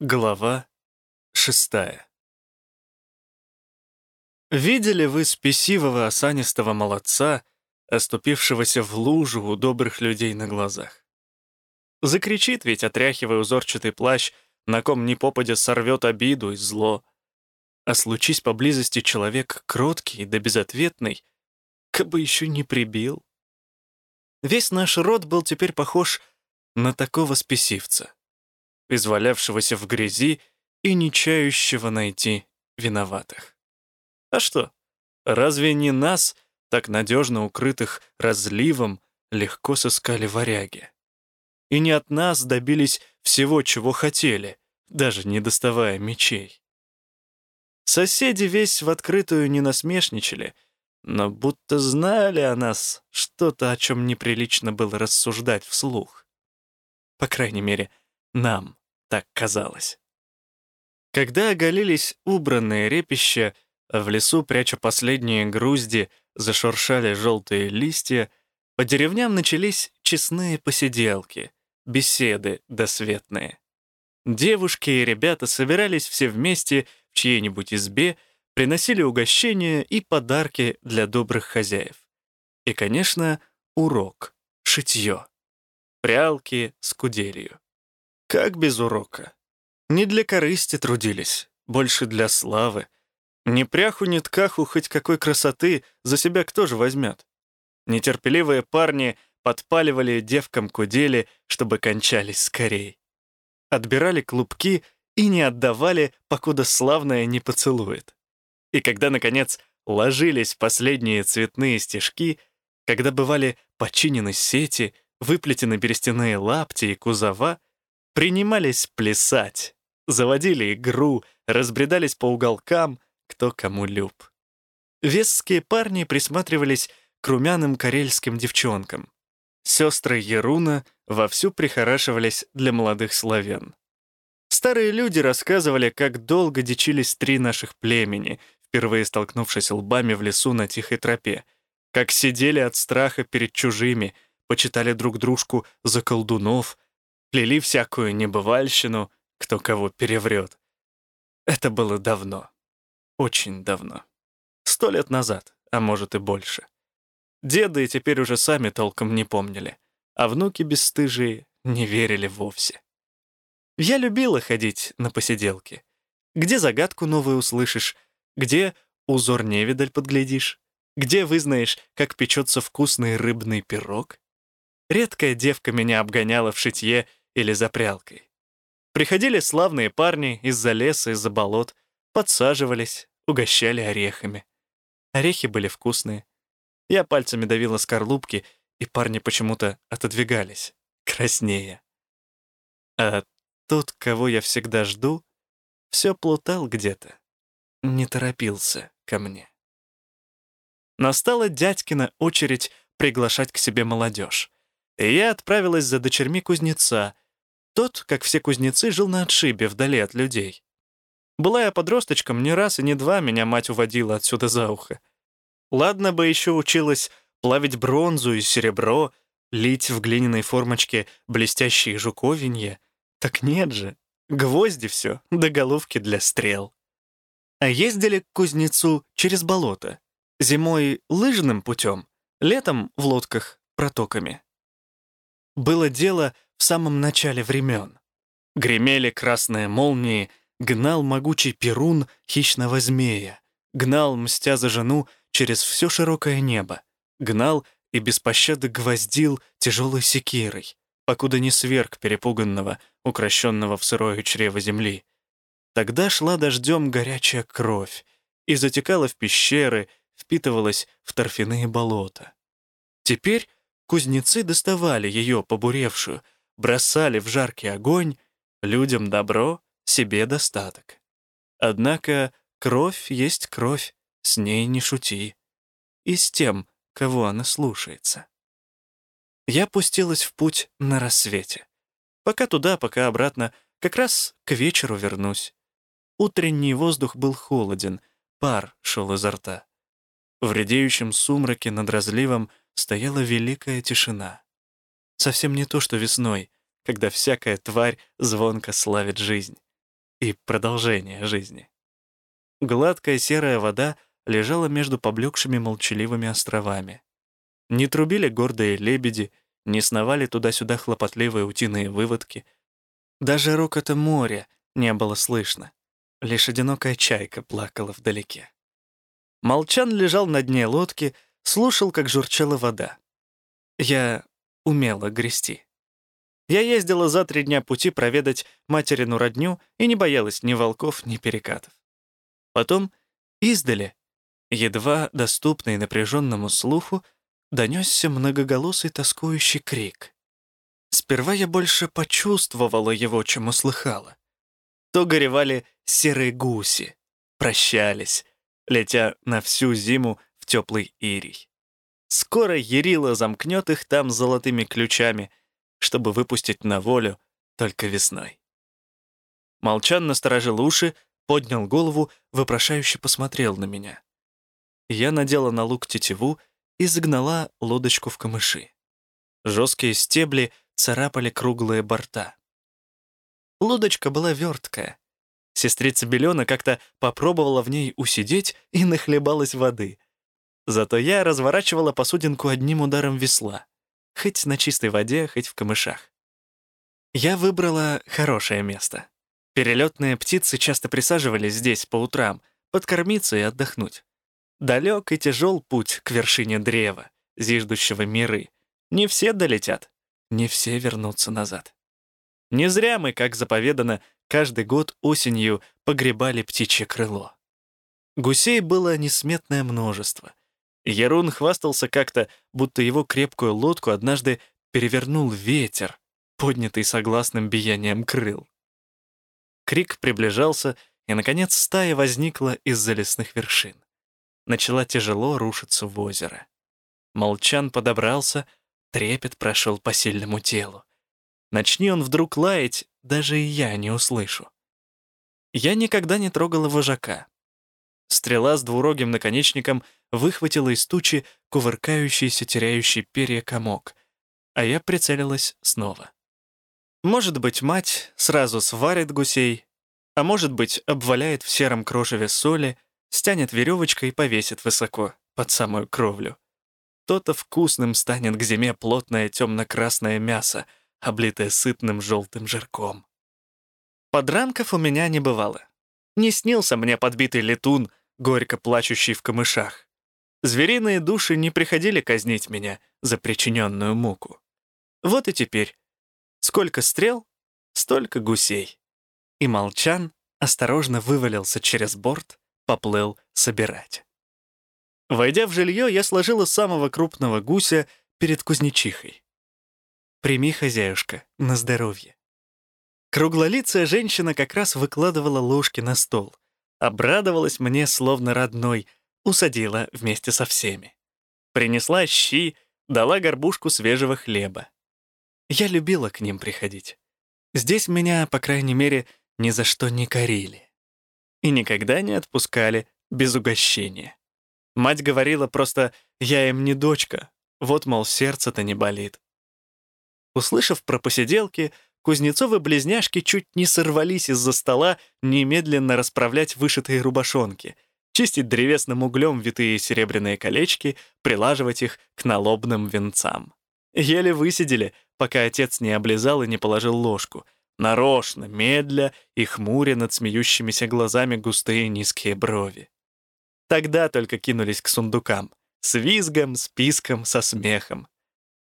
Глава шестая Видели вы спесивого осанистого молодца, оступившегося в лужу у добрых людей на глазах? Закричит ведь, отряхивая узорчатый плащ, на ком ни попадя сорвет обиду и зло. А случись поблизости человек кроткий да безответный, как бы еще не прибил. Весь наш род был теперь похож на такого спесивца извалявшегося в грязи и не чающего найти виноватых. А что, разве не нас, так надежно укрытых разливом, легко сыскали варяги? И не от нас добились всего, чего хотели, даже не доставая мечей. Соседи весь в открытую не насмешничали, но будто знали о нас что-то, о чем неприлично было рассуждать вслух. По крайней мере, нам так казалось. Когда оголились убранные репища, в лесу, пряча последние грузди, зашуршали желтые листья, по деревням начались честные посиделки, беседы досветные. Девушки и ребята собирались все вместе в чьей-нибудь избе, приносили угощения и подарки для добрых хозяев. И, конечно, урок, шитье, прялки с куделью. Как без урока? Не для корысти трудились, больше для славы. Ни пряху, ни ткаху хоть какой красоты за себя кто же возьмет? Нетерпеливые парни подпаливали девкам кудели, чтобы кончались скорей. Отбирали клубки и не отдавали, покуда славная не поцелует. И когда, наконец, ложились последние цветные стежки, когда бывали починены сети, выплетены берестяные лапти и кузова — принимались плясать, заводили игру, разбредались по уголкам, кто кому люб. Весские парни присматривались к румяным карельским девчонкам. Сестры Еруна вовсю прихорашивались для молодых славян. Старые люди рассказывали, как долго дичились три наших племени, впервые столкнувшись лбами в лесу на тихой тропе, как сидели от страха перед чужими, почитали друг дружку за колдунов, плели всякую небывальщину, кто кого переврет. Это было давно. Очень давно. Сто лет назад, а может и больше. Деды теперь уже сами толком не помнили, а внуки бесстыжие не верили вовсе. Я любила ходить на посиделки. Где загадку новую услышишь, где узор невидаль подглядишь, где вызнаешь, как печется вкусный рыбный пирог. Редкая девка меня обгоняла в шитье или за прялкой. Приходили славные парни из-за леса, из-за болот, подсаживались, угощали орехами. Орехи были вкусные. Я пальцами давила скорлупки, и парни почему-то отодвигались, краснее. А тот, кого я всегда жду, все плутал где-то, не торопился ко мне. Настала дядькина очередь приглашать к себе молодежь, и я отправилась за дочерьми кузнеца, тот, как все кузнецы, жил на отшибе, вдали от людей. Была я подросточком, не раз и не два меня мать уводила отсюда за ухо. Ладно бы еще училась плавить бронзу и серебро, лить в глиняной формочке блестящие жуковинья. Так нет же, гвозди все, до головки для стрел. А ездили к кузнецу через болото. Зимой лыжным путем, летом в лодках протоками. Было дело в самом начале времен. Гремели красные молнии, гнал могучий перун хищного змея, гнал, мстя за жену, через все широкое небо, гнал и без пощады гвоздил тяжелой секирой, покуда не сверг перепуганного, укращенного в сырое чрево земли. Тогда шла дождем горячая кровь и затекала в пещеры, впитывалась в торфяные болота. Теперь кузнецы доставали ее побуревшую, бросали в жаркий огонь, людям добро, себе достаток. Однако кровь есть кровь, с ней не шути. И с тем, кого она слушается. Я пустилась в путь на рассвете. Пока туда, пока обратно, как раз к вечеру вернусь. Утренний воздух был холоден, пар шел изо рта. В редеющем сумраке над разливом стояла великая тишина. Совсем не то, что весной, когда всякая тварь звонко славит жизнь. и продолжение жизни. Гладкая серая вода лежала между поблекшими молчаливыми островами. Не трубили гордые лебеди, не сновали туда-сюда хлопотливые утиные выводки. Даже рокота моря не было слышно. Лишь одинокая чайка плакала вдалеке. Молчан лежал на дне лодки, слушал, как журчала вода. Я умела грести. Я ездила за три дня пути проведать материну родню и не боялась ни волков, ни перекатов. Потом, издали, едва доступный напряженному слуху, донесся многоголосый тоскующий крик. Сперва я больше почувствовала его, чем услыхала. То горевали серые гуси, прощались, летя на всю зиму в теплый ирий. Скоро Ярила замкнет их там золотыми ключами, чтобы выпустить на волю только весной. Молчан насторожил уши, поднял голову, вопрошающе посмотрел на меня. Я надела на лук тетиву и загнала лодочку в камыши. Жесткие стебли царапали круглые борта. Лодочка была верткая. Сестрица Белена как-то попробовала в ней усидеть и нахлебалась воды. Зато я разворачивала посудинку одним ударом весла, хоть на чистой воде, хоть в камышах. Я выбрала хорошее место. Перелетные птицы часто присаживались здесь по утрам, подкормиться и отдохнуть. Далек и тяжел путь к вершине древа, зиждущего миры. Не все долетят, не все вернутся назад. Не зря мы, как заповедано, каждый год осенью погребали птичье крыло. Гусей было несметное множество. Ярун хвастался как-то, будто его крепкую лодку однажды перевернул ветер, поднятый согласным биением крыл. Крик приближался, и, наконец, стая возникла из-за лесных вершин начала тяжело рушиться в озеро. Молчан подобрался, трепет прошел по сильному телу. Начни он вдруг лаять, даже и я не услышу. Я никогда не трогала вожака. Стрела с двурогим наконечником выхватила из тучи кувыркающийся, теряющий перья комок, а я прицелилась снова. Может быть, мать сразу сварит гусей, а может быть, обваляет в сером крошеве соли, стянет веревочкой и повесит высоко, под самую кровлю. То-то вкусным станет к зиме плотное темно-красное мясо, облитое сытным желтым жирком. Подранков у меня не бывало. Не снился мне подбитый летун, горько плачущий в камышах. Звериные души не приходили казнить меня за причиненную муку. Вот и теперь. Сколько стрел, столько гусей. И Молчан осторожно вывалился через борт, поплыл собирать. Войдя в жилье, я сложила самого крупного гуся перед кузнечихой. «Прими, хозяюшка, на здоровье». Круглолицая женщина как раз выкладывала ложки на стол. Обрадовалась мне словно родной, усадила вместе со всеми. Принесла щи, дала горбушку свежего хлеба. Я любила к ним приходить. Здесь меня, по крайней мере, ни за что не корили и никогда не отпускали без угощения. Мать говорила просто «я им не дочка», вот, мол, сердце-то не болит. Услышав про посиделки, Кузнецовы-близняшки чуть не сорвались из-за стола немедленно расправлять вышитые рубашонки, чистить древесным углем витые серебряные колечки, прилаживать их к налобным венцам. Еле высидели, пока отец не облизал и не положил ложку, нарочно, медля и хмуря над смеющимися глазами густые низкие брови. Тогда только кинулись к сундукам, с визгом, списком, со смехом.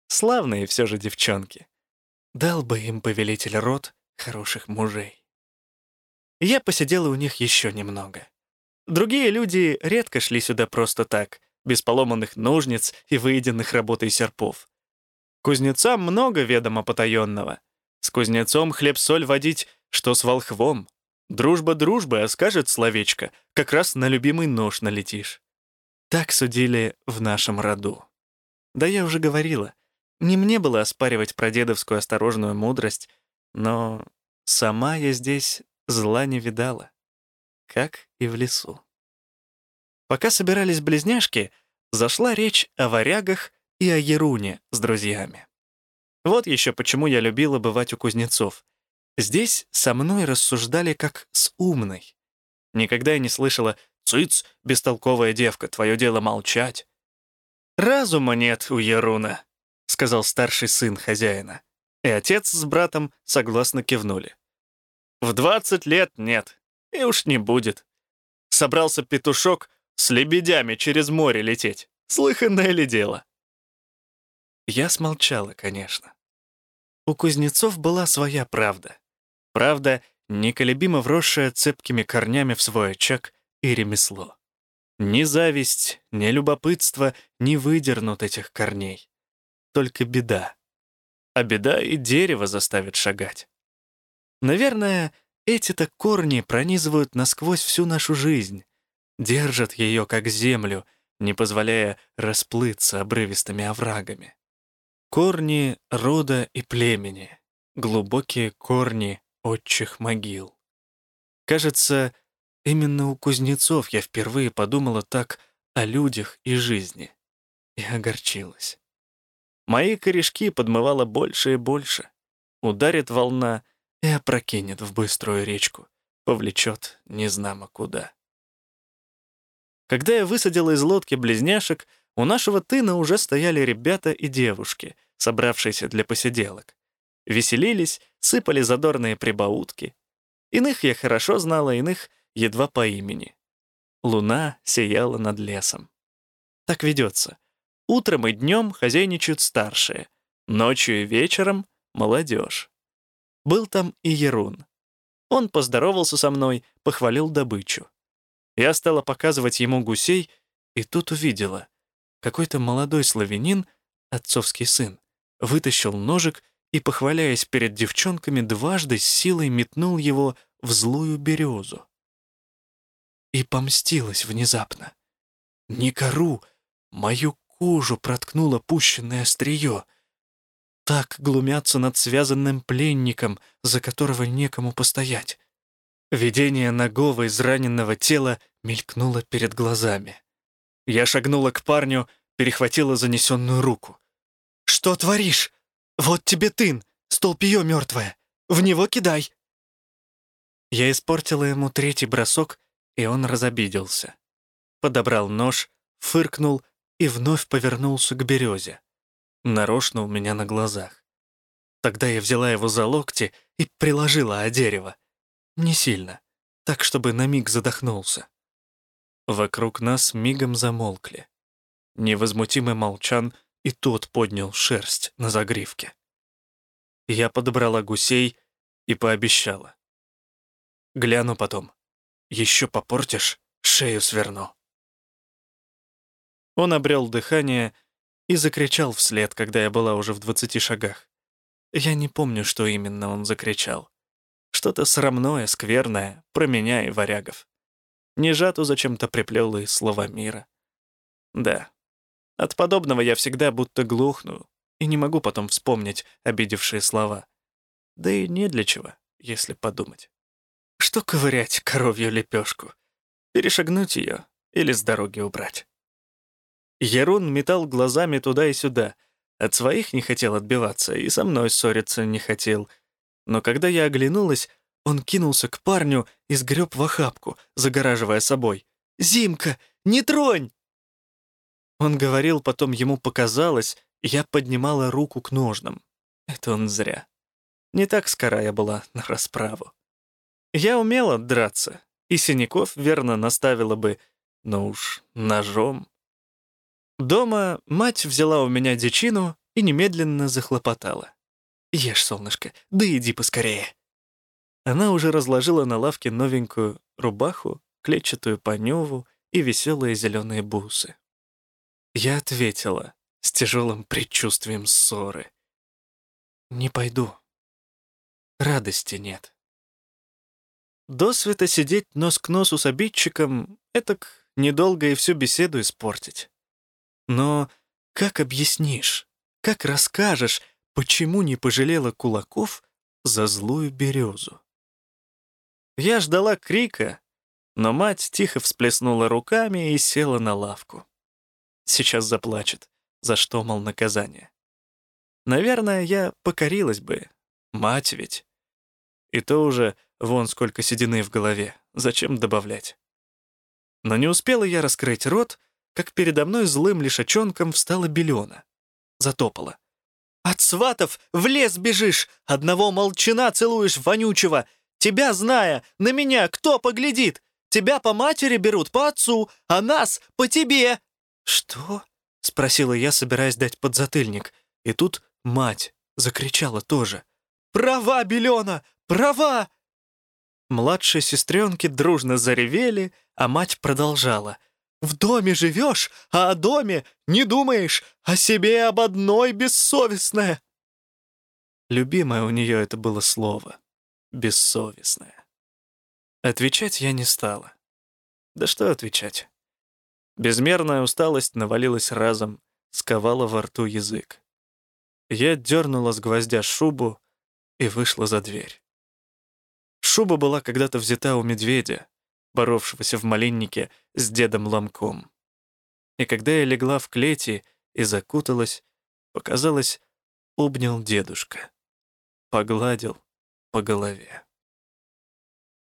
Славные все же девчонки. Дал бы им повелитель род хороших мужей. Я посидела у них еще немного. Другие люди редко шли сюда просто так, без поломанных ножниц и выеденных работой серпов. Кузнецам много ведомо потаенного, с кузнецом хлеб-соль водить, что с волхвом. Дружба дружбы, а скажет словечко, как раз на любимый нож налетишь. Так судили в нашем роду. Да я уже говорила, не мне было оспаривать прадедовскую осторожную мудрость, но сама я здесь зла не видала, как и в лесу. Пока собирались близняшки, зашла речь о варягах и о Еруне с друзьями. Вот еще почему я любила бывать у кузнецов. Здесь со мной рассуждали как с умной. Никогда я не слышала «Цыц, бестолковая девка, твое дело молчать». «Разума нет у Яруна», — сказал старший сын хозяина. И отец с братом согласно кивнули. «В двадцать лет нет, и уж не будет. Собрался петушок с лебедями через море лететь. Слыханное ли дело?» Я смолчала, конечно. У кузнецов была своя правда. Правда, неколебимо вросшая цепкими корнями в свой очаг и ремесло. Ни зависть, ни любопытство не выдернут этих корней. Только беда. А беда и дерево заставит шагать. Наверное, эти-то корни пронизывают насквозь всю нашу жизнь, держат ее как землю, не позволяя расплыться обрывистыми оврагами. Корни рода и племени, глубокие корни отчих могил. Кажется, именно у кузнецов я впервые подумала так о людях и жизни. И огорчилась. Мои корешки подмывало больше и больше. Ударит волна и опрокинет в быструю речку, повлечет незнамо куда. Когда я высадила из лодки близняшек, у нашего тына уже стояли ребята и девушки — собравшиеся для посиделок. Веселились, сыпали задорные прибаутки. Иных я хорошо знала, иных едва по имени. Луна сияла над лесом. Так ведется. Утром и днем хозяйничают старшие, ночью и вечером — молодежь. Был там и Ерун. Он поздоровался со мной, похвалил добычу. Я стала показывать ему гусей, и тут увидела. Какой-то молодой славянин, отцовский сын, вытащил ножик и, похваляясь перед девчонками, дважды с силой метнул его в злую березу. И помстилась внезапно. Не кору, мою кожу проткнуло пущенное острие. Так глумятся над связанным пленником, за которого некому постоять. Видение ногого израненного тела мелькнуло перед глазами. Я шагнула к парню, перехватила занесенную руку. «Что творишь? Вот тебе тын, столпье мертвое. В него кидай!» Я испортила ему третий бросок, и он разобиделся. Подобрал нож, фыркнул и вновь повернулся к березе. Нарочно у меня на глазах. Тогда я взяла его за локти и приложила о дерево. Не сильно, так, чтобы на миг задохнулся. Вокруг нас мигом замолкли. Невозмутимый молчан — и тот поднял шерсть на загривке. Я подобрала гусей и пообещала. Гляну потом. Еще попортишь, шею сверну. Он обрел дыхание и закричал вслед, когда я была уже в двадцати шагах. Я не помню, что именно он закричал. Что-то срамное, скверное, про меня и варягов. Нежату зачем-то приплел и слова мира. Да, от подобного я всегда будто глухну и не могу потом вспомнить обидевшие слова. Да и не для чего, если подумать. Что ковырять коровью лепешку? Перешагнуть ее или с дороги убрать? Ерун метал глазами туда и сюда. От своих не хотел отбиваться и со мной ссориться не хотел. Но когда я оглянулась, он кинулся к парню и сгреб в охапку, загораживая собой. «Зимка, не тронь!» Он говорил, потом ему показалось, я поднимала руку к ножнам. Это он зря. Не так скоро я была на расправу. Я умела драться, и синяков верно наставила бы, но уж ножом. Дома мать взяла у меня дичину и немедленно захлопотала. «Ешь, солнышко, да иди поскорее». Она уже разложила на лавке новенькую рубаху, клетчатую паневу и веселые зеленые бусы. Я ответила с тяжелым предчувствием ссоры. «Не пойду. Радости нет». До света сидеть нос к носу с обидчиком — этак недолго и всю беседу испортить. Но как объяснишь, как расскажешь, почему не пожалела кулаков за злую березу? Я ждала крика, но мать тихо всплеснула руками и села на лавку. Сейчас заплачет. За что, мол, наказание? Наверное, я покорилась бы. Мать ведь. И то уже вон сколько седины в голове. Зачем добавлять? Но не успела я раскрыть рот, как передо мной злым лишачонком встала Белена. Затопала. «От сватов в лес бежишь, одного молчана целуешь вонючего, тебя зная, на меня кто поглядит? Тебя по матери берут, по отцу, а нас по тебе!» «Что?» — спросила я, собираясь дать подзатыльник. И тут мать закричала тоже. «Права, Белена! Права!» Младшие сестренки дружно заревели, а мать продолжала. «В доме живешь, а о доме не думаешь, о себе об одной бессовестная!» Любимое у нее это было слово «бессовестное». Отвечать я не стала. Да что отвечать? Безмерная усталость навалилась разом, сковала во рту язык. Я дернула с гвоздя шубу и вышла за дверь. Шуба была когда-то взята у медведя, боровшегося в малиннике с дедом Ломком. И когда я легла в клети и закуталась, показалось, обнял дедушка, погладил по голове.